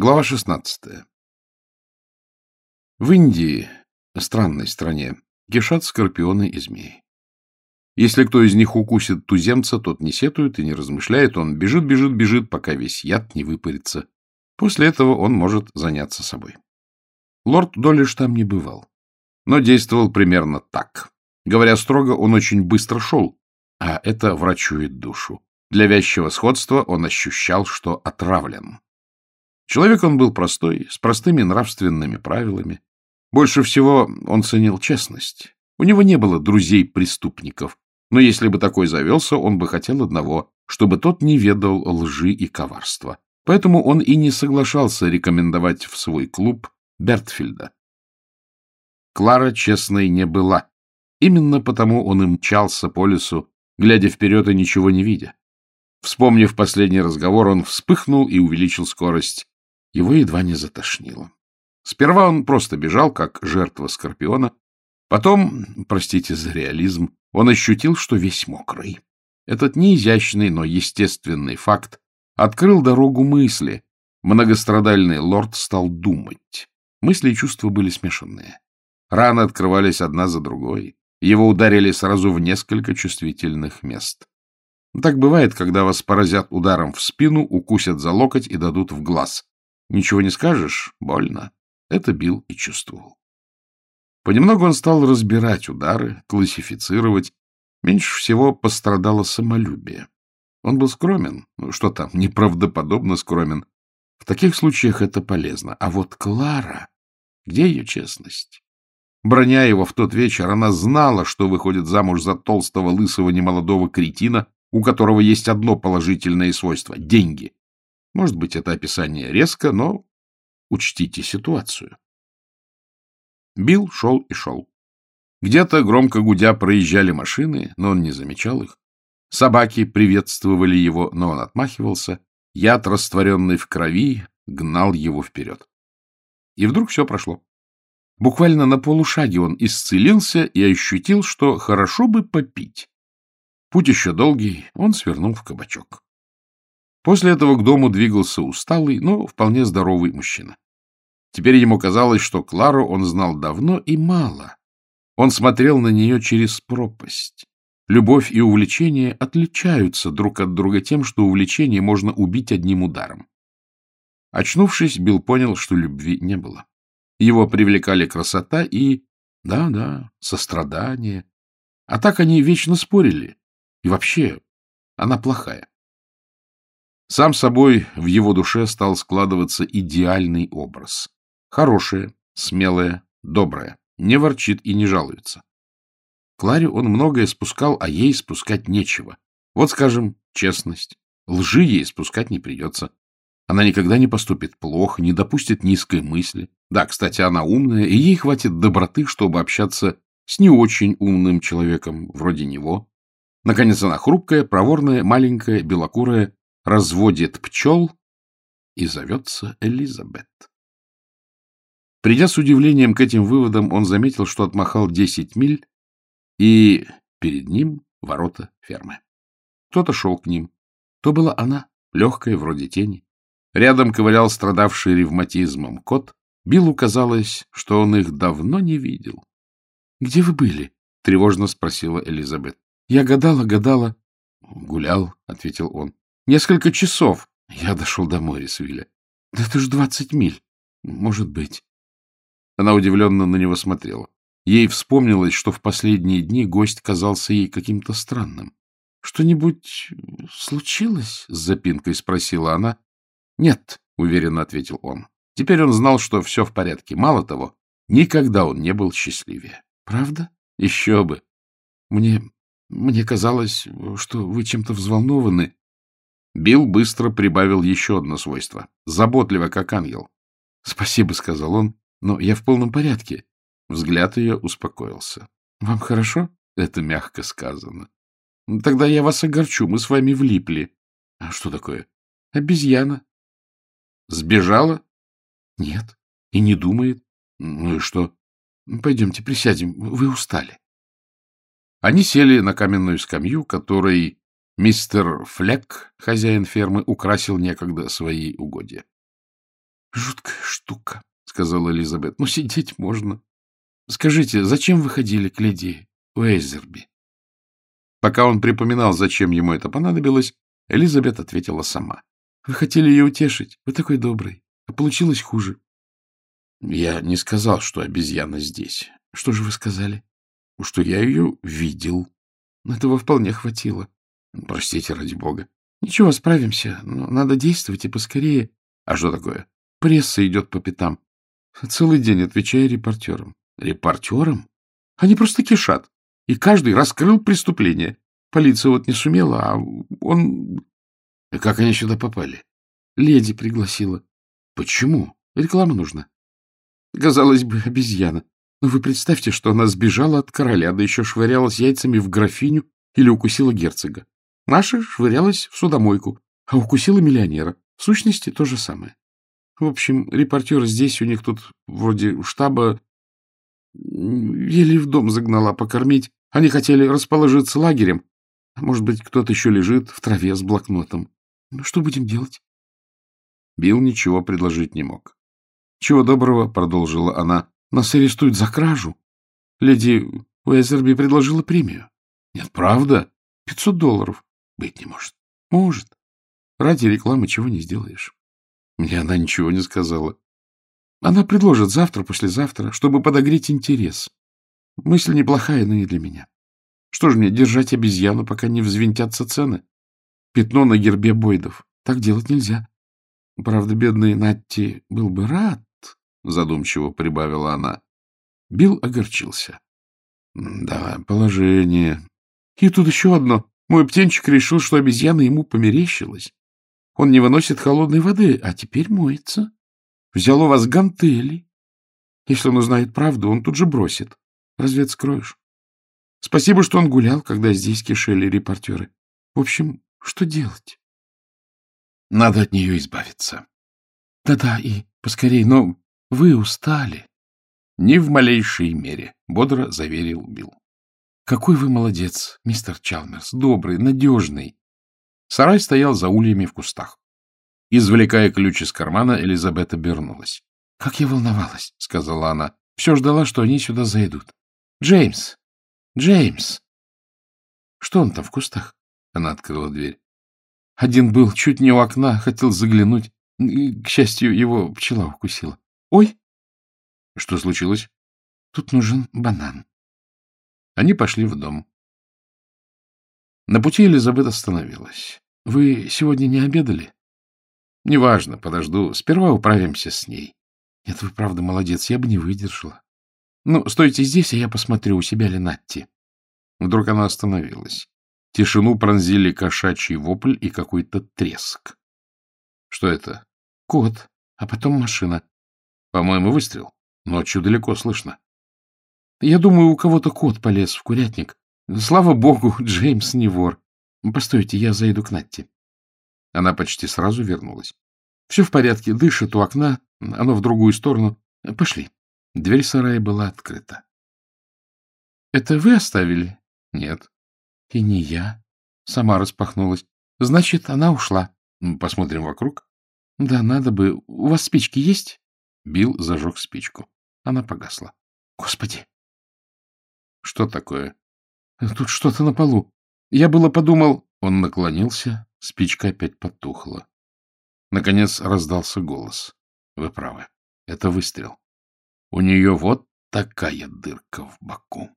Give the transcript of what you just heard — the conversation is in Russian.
Глава 16. В Индии, странной стране, кишат скорпионы и змеи. Если кто из них укусит туземца, тот не сетует и не размышляет, он бежит, бежит, бежит, пока весь яд не выпарится. После этого он может заняться собой. Лорд Доллиш там не бывал, но действовал примерно так. Говоря строго, он очень быстро шел, а это врачует душу. Для вязчего сходства он ощущал, что отравлен. Человек он был простой, с простыми нравственными правилами. Больше всего он ценил честность. У него не было друзей-преступников, но если бы такой завелся, он бы хотел одного, чтобы тот не ведал лжи и коварства. Поэтому он и не соглашался рекомендовать в свой клуб Бертфильда. Клара честной не была. Именно потому он и мчался по лесу, глядя вперед и ничего не видя. Вспомнив последний разговор, он вспыхнул и увеличил скорость. Его едва не затошнило. Сперва он просто бежал, как жертва скорпиона. Потом, простите за реализм, он ощутил, что весь мокрый. Этот неизящный, но естественный факт открыл дорогу мысли. Многострадальный лорд стал думать. Мысли и чувства были смешанные. Раны открывались одна за другой. Его ударили сразу в несколько чувствительных мест. Так бывает, когда вас поразят ударом в спину, укусят за локоть и дадут в глаз. Ничего не скажешь, больно. Это бил и чувствовал. Понемногу он стал разбирать удары, классифицировать. Меньше всего пострадало самолюбие. Он был скромен, ну что там, неправдоподобно скромен. В таких случаях это полезно. А вот Клара, где ее честность? Броня его в тот вечер, она знала, что выходит замуж за толстого, лысого, немолодого кретина, у которого есть одно положительное свойство — деньги. Может быть, это описание резко, но учтите ситуацию. Билл шел и шел. Где-то, громко гудя, проезжали машины, но он не замечал их. Собаки приветствовали его, но он отмахивался. Яд, растворенный в крови, гнал его вперед. И вдруг все прошло. Буквально на полушаге он исцелился и ощутил, что хорошо бы попить. Путь еще долгий, он свернул в кабачок. После этого к дому двигался усталый, но вполне здоровый мужчина. Теперь ему казалось, что Клару он знал давно и мало. Он смотрел на нее через пропасть. Любовь и увлечение отличаются друг от друга тем, что увлечение можно убить одним ударом. Очнувшись, Билл понял, что любви не было. Его привлекали красота и, да-да, сострадание. А так они вечно спорили. И вообще, она плохая. Сам собой в его душе стал складываться идеальный образ. Хорошая, смелая, добрая, не ворчит и не жалуется. Кларе он многое спускал, а ей спускать нечего. Вот, скажем, честность. Лжи ей спускать не придется. Она никогда не поступит плохо, не допустит низкой мысли. Да, кстати, она умная, и ей хватит доброты, чтобы общаться с не очень умным человеком, вроде него. Наконец, она хрупкая, проворная, маленькая, белокурая, разводит пчел и зовется Элизабет. Придя с удивлением к этим выводам, он заметил, что отмахал десять миль, и перед ним ворота фермы. Кто-то шел к ним. То была она, легкая, вроде тени. Рядом ковылял страдавший ревматизмом кот. Биллу казалось, что он их давно не видел. — Где вы были? — тревожно спросила Элизабет. — Я гадала, гадала. — Гулял, — ответил он. Несколько часов. Я дошел до Моррисвилля. Да это ж двадцать миль. Может быть. Она удивленно на него смотрела. Ей вспомнилось, что в последние дни гость казался ей каким-то странным. — Что-нибудь случилось? — с запинкой спросила она. — Нет, — уверенно ответил он. Теперь он знал, что все в порядке. Мало того, никогда он не был счастливее. — Правда? Еще бы. Мне... мне казалось, что вы чем-то взволнованы. Билл быстро прибавил еще одно свойство. Заботливо, как ангел. — Спасибо, — сказал он, — но я в полном порядке. Взгляд ее успокоился. — Вам хорошо? — это мягко сказано. — Тогда я вас огорчу, мы с вами влипли. — А что такое? — Обезьяна. — Сбежала? — Нет. И не думает. — Ну и что? — Пойдемте присядем, вы устали. Они сели на каменную скамью, которой Мистер Флек, хозяин фермы, украсил некогда свои угодья. — Жуткая штука, — сказала Элизабет. — Но сидеть можно. Скажите, зачем вы ходили к леди Уэйзерби? Пока он припоминал, зачем ему это понадобилось, Элизабет ответила сама. — Вы хотели ее утешить. Вы такой добрый. А получилось хуже. — Я не сказал, что обезьяна здесь. — Что же вы сказали? — Что я ее видел. Этого вполне хватило. — Простите, ради бога. — Ничего, справимся. Но надо действовать и поскорее. — А что такое? — Пресса идет по пятам. Целый день отвечая репортерам. — Репортерам? Они просто кишат. И каждый раскрыл преступление. Полиция вот не сумела, а он... Как они сюда попали? Леди пригласила. Почему? Реклама нужна. Казалось бы, обезьяна. Но вы представьте, что она сбежала от короля, да еще швырялась яйцами в графиню или укусила герцога. Наша швырялась в судомойку, а укусила миллионера. В сущности, то же самое. В общем, репортеры здесь, у них тут вроде штаба еле в дом загнала покормить. Они хотели расположиться лагерем. А может быть, кто-то еще лежит в траве с блокнотом. Ну, что будем делать? Билл ничего предложить не мог. — Чего доброго, — продолжила она, — нас арестуют за кражу. Леди Уэзерби предложила премию. — Нет, правда? Пятьсот долларов. Быть не может. Может. Ради рекламы чего не сделаешь. Мне она ничего не сказала. Она предложит завтра, послезавтра, чтобы подогреть интерес. Мысль неплохая, но не для меня. Что же мне, держать обезьяну, пока не взвинтятся цены? Пятно на гербе Бойдов. Так делать нельзя. Правда, бедный Натти был бы рад, — задумчиво прибавила она. Билл огорчился. Да, положение. И тут еще одно. Мой птенчик решил, что обезьяна ему померещилась. Он не выносит холодной воды, а теперь моется. Взял у вас гантели. Если он узнает правду, он тут же бросит. Разве это скроешь? Спасибо, что он гулял, когда здесь кишели репортеры. В общем, что делать? Надо от нее избавиться. Да-да, и поскорей, но вы устали. Ни в малейшей мере, — бодро заверил Билл. Какой вы молодец, мистер Чалмерс, добрый, надежный. Сарай стоял за ульями в кустах. Извлекая ключ из кармана, Элизабет обернулась. — Как я волновалась, — сказала она. — Все ждала, что они сюда зайдут. — Джеймс! Джеймс! — Что он там в кустах? Она открыла дверь. Один был чуть не у окна, хотел заглянуть. К счастью, его пчела укусила. — Ой! — Что случилось? — Тут нужен банан. Они пошли в дом. На пути Элизабет остановилась. — Вы сегодня не обедали? — Неважно, подожду. Сперва управимся с ней. — Нет, вы правда молодец, я бы не выдержала. — Ну, стойте здесь, а я посмотрю, у себя ли Натти. Вдруг она остановилась. Тишину пронзили кошачий вопль и какой-то треск. — Что это? — Кот, а потом машина. — По-моему, выстрел. Ночью далеко слышно. — Я думаю, у кого-то кот полез в курятник. Слава богу, Джеймс не вор. Постойте, я зайду к Натти. Она почти сразу вернулась. Все в порядке, дышит у окна, оно в другую сторону. Пошли. Дверь сарая была открыта. — Это вы оставили? — Нет. — И не я. Сама распахнулась. — Значит, она ушла. — Посмотрим вокруг. — Да, надо бы. У вас спички есть? Бил зажег спичку. Она погасла. — Господи! — Что такое? Тут что-то на полу. Я было подумал... Он наклонился, спичка опять потухла. Наконец раздался голос. Вы правы, это выстрел. У нее вот такая дырка в боку.